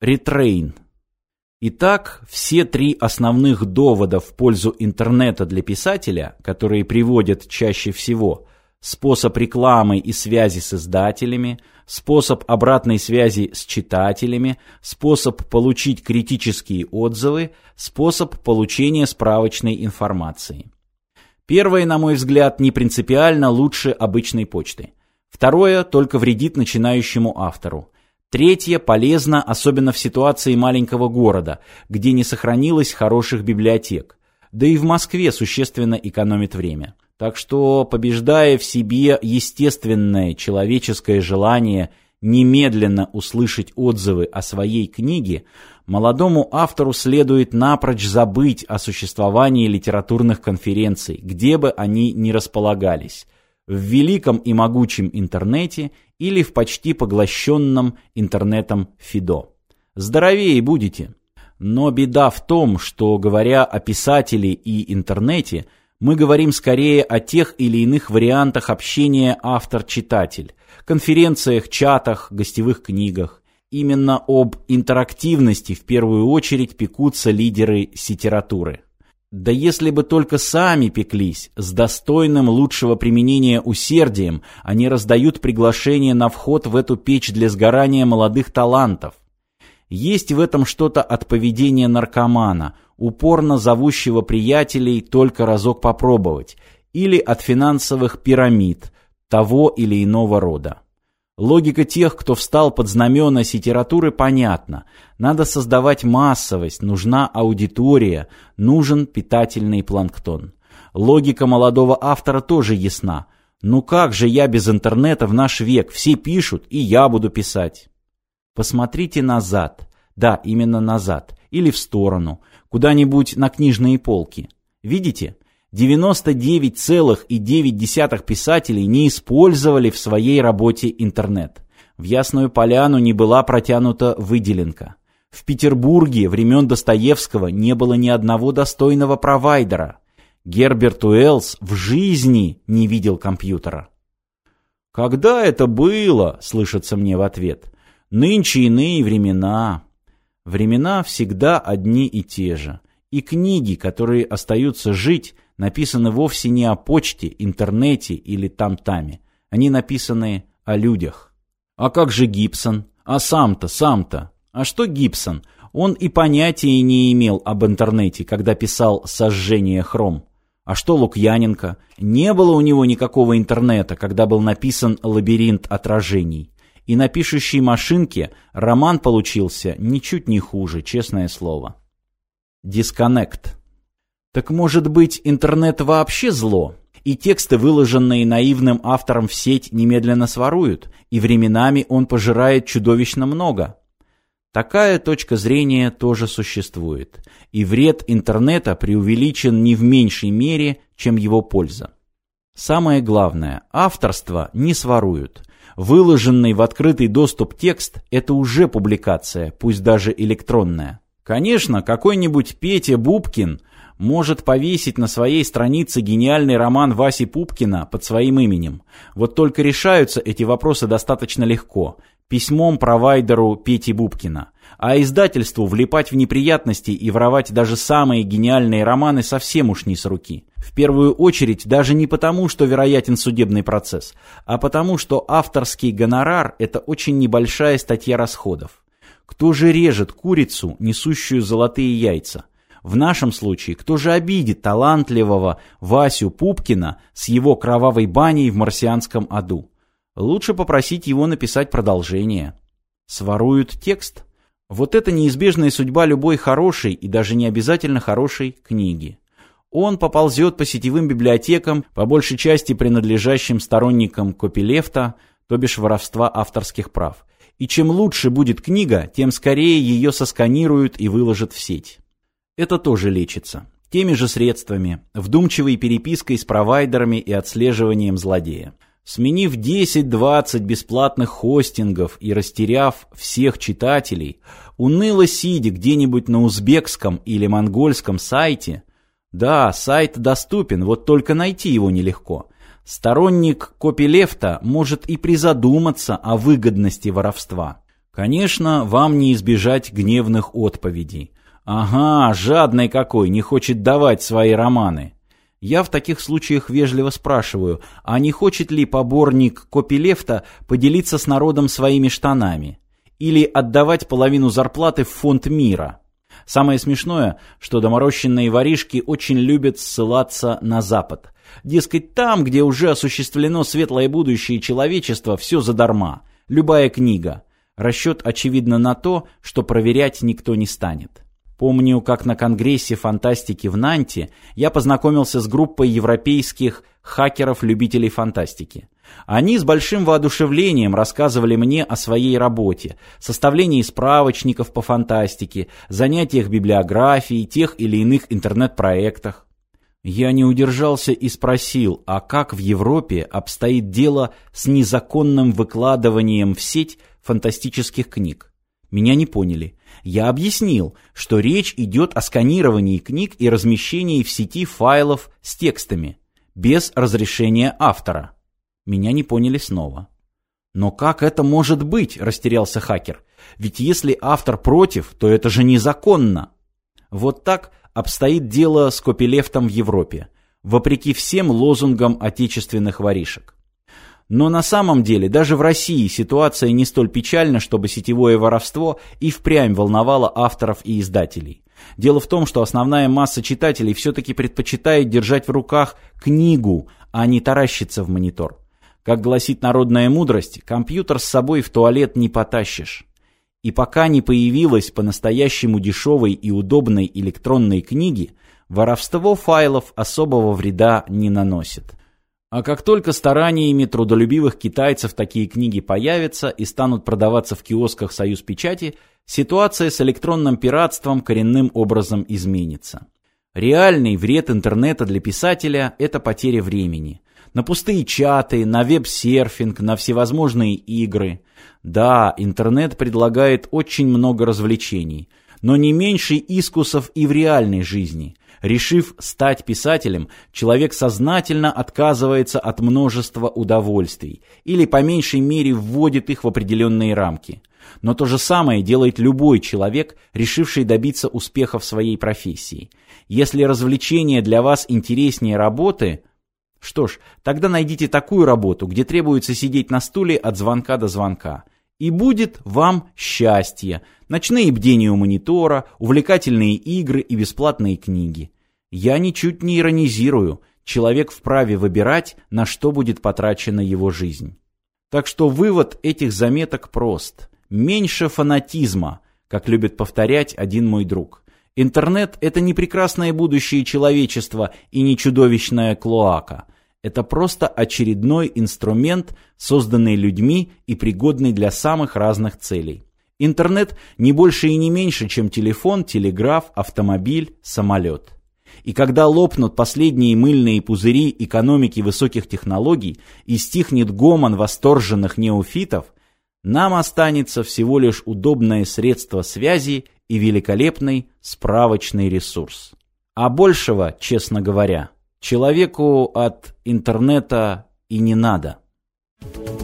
Ретрейн. Итак, все три основных довода в пользу интернета для писателя, которые приводят чаще всего способ рекламы и связи с издателями, способ обратной связи с читателями, способ получить критические отзывы, способ получения справочной информации. Первое, на мой взгляд, не принципиально лучше обычной почты. Второе только вредит начинающему автору. Третье полезно, особенно в ситуации маленького города, где не сохранилось хороших библиотек. Да и в Москве существенно экономит время. Так что, побеждая в себе естественное человеческое желание немедленно услышать отзывы о своей книге, молодому автору следует напрочь забыть о существовании литературных конференций, где бы они ни располагались – в великом и могучем интернете или в почти поглощенном интернетом Фидо. Здоровее будете. Но беда в том, что, говоря о писателе и интернете, мы говорим скорее о тех или иных вариантах общения автор-читатель, конференциях, чатах, гостевых книгах. Именно об интерактивности в первую очередь пекутся лидеры сетературы. Да если бы только сами пеклись, с достойным лучшего применения усердием, они раздают приглашение на вход в эту печь для сгорания молодых талантов. Есть в этом что-то от поведения наркомана, упорно зовущего приятелей только разок попробовать, или от финансовых пирамид того или иного рода. Логика тех, кто встал под знамена сетературы, понятна. Надо создавать массовость, нужна аудитория, нужен питательный планктон. Логика молодого автора тоже ясна. Ну как же я без интернета в наш век? Все пишут, и я буду писать. Посмотрите назад. Да, именно назад. Или в сторону. Куда-нибудь на книжные полки. Видите? 99,9 писателей не использовали в своей работе интернет. В Ясную Поляну не была протянута выделенка. В Петербурге времен Достоевского не было ни одного достойного провайдера. Герберт Уэллс в жизни не видел компьютера. «Когда это было?» — слышится мне в ответ. «Нынче иные времена». Времена всегда одни и те же. И книги, которые остаются жить — написаны вовсе не о почте, интернете или там-таме. Они написаны о людях. А как же Гибсон? А сам-то, сам-то? А что Гибсон? Он и понятия не имел об интернете, когда писал «Сожжение хром». А что Лукьяненко? Не было у него никакого интернета, когда был написан «Лабиринт отражений». И на пишущей машинке роман получился ничуть не хуже, честное слово. Дисконнект. Так может быть, интернет вообще зло? И тексты, выложенные наивным автором в сеть, немедленно своруют, и временами он пожирает чудовищно много. Такая точка зрения тоже существует, и вред интернета преувеличен не в меньшей мере, чем его польза. Самое главное, авторство не своруют. Выложенный в открытый доступ текст – это уже публикация, пусть даже электронная. Конечно, какой-нибудь Петя Бубкин может повесить на своей странице гениальный роман Васи Пупкина под своим именем. Вот только решаются эти вопросы достаточно легко. Письмом провайдеру Пети Бубкина. А издательству влипать в неприятности и воровать даже самые гениальные романы совсем уж не с руки. В первую очередь даже не потому, что вероятен судебный процесс, а потому, что авторский гонорар – это очень небольшая статья расходов. Кто же режет курицу, несущую золотые яйца? В нашем случае, кто же обидит талантливого Васю Пупкина с его кровавой баней в марсианском аду? Лучше попросить его написать продолжение. Своруют текст. Вот это неизбежная судьба любой хорошей и даже не обязательно хорошей книги. Он поползет по сетевым библиотекам, по большей части принадлежащим сторонникам копилефта, то бишь воровства авторских прав. И чем лучше будет книга, тем скорее ее сосканируют и выложат в сеть. Это тоже лечится. Теми же средствами, вдумчивой перепиской с провайдерами и отслеживанием злодея. Сменив 10-20 бесплатных хостингов и растеряв всех читателей, уныло сидя где-нибудь на узбекском или монгольском сайте, да, сайт доступен, вот только найти его нелегко. Сторонник копилефта может и призадуматься о выгодности воровства. Конечно, вам не избежать гневных отповедей. Ага, жадный какой, не хочет давать свои романы. Я в таких случаях вежливо спрашиваю, а не хочет ли поборник Копилефта поделиться с народом своими штанами? Или отдавать половину зарплаты в фонд мира? Самое смешное, что доморощенные воришки очень любят ссылаться на Запад. Дескать, там, где уже осуществлено светлое будущее человечества, все задарма. Любая книга. Расчет, очевидно, на то, что проверять никто не станет. Помню, как на Конгрессе фантастики в Нанте я познакомился с группой европейских хакеров-любителей фантастики. Они с большим воодушевлением рассказывали мне о своей работе, составлении справочников по фантастике, занятиях библиографией, тех или иных интернет-проектах. Я не удержался и спросил, а как в Европе обстоит дело с незаконным выкладыванием в сеть фантастических книг? Меня не поняли. Я объяснил, что речь идет о сканировании книг и размещении в сети файлов с текстами, без разрешения автора. Меня не поняли снова. «Но как это может быть?» – растерялся хакер. «Ведь если автор против, то это же незаконно». Вот так обстоит дело с копилефтом в Европе, вопреки всем лозунгам отечественных воришек. Но на самом деле даже в России ситуация не столь печальна, чтобы сетевое воровство и впрямь волновало авторов и издателей. Дело в том, что основная масса читателей все-таки предпочитает держать в руках книгу, а не таращиться в монитор. Как гласит народная мудрость, компьютер с собой в туалет не потащишь. И пока не появилась по-настоящему дешевой и удобной электронной книги, воровство файлов особого вреда не наносит. А как только стараниями трудолюбивых китайцев такие книги появятся и станут продаваться в киосках «Союз Печати», ситуация с электронным пиратством коренным образом изменится. Реальный вред интернета для писателя – это потеря времени. На пустые чаты, на веб-серфинг, на всевозможные игры. Да, интернет предлагает очень много развлечений, но не меньше искусов и в реальной жизни – Решив стать писателем, человек сознательно отказывается от множества удовольствий или по меньшей мере вводит их в определенные рамки. Но то же самое делает любой человек, решивший добиться успеха в своей профессии. Если развлечение для вас интереснее работы, что ж, тогда найдите такую работу, где требуется сидеть на стуле от звонка до звонка. И будет вам счастье. Ночные бдения у монитора, увлекательные игры и бесплатные книги. Я ничуть не иронизирую. Человек вправе выбирать, на что будет потрачена его жизнь. Так что вывод этих заметок прост. Меньше фанатизма, как любит повторять один мой друг. Интернет – это не прекрасное будущее человечества и не чудовищная клоака – это просто очередной инструмент, созданный людьми и пригодный для самых разных целей. Интернет не больше и не меньше, чем телефон, телеграф, автомобиль, самолет. И когда лопнут последние мыльные пузыри экономики высоких технологий и стихнет гомон восторженных неофитов, нам останется всего лишь удобное средство связи и великолепный справочный ресурс. А большего, честно говоря, Человеку от интернета и не надо. Thank you.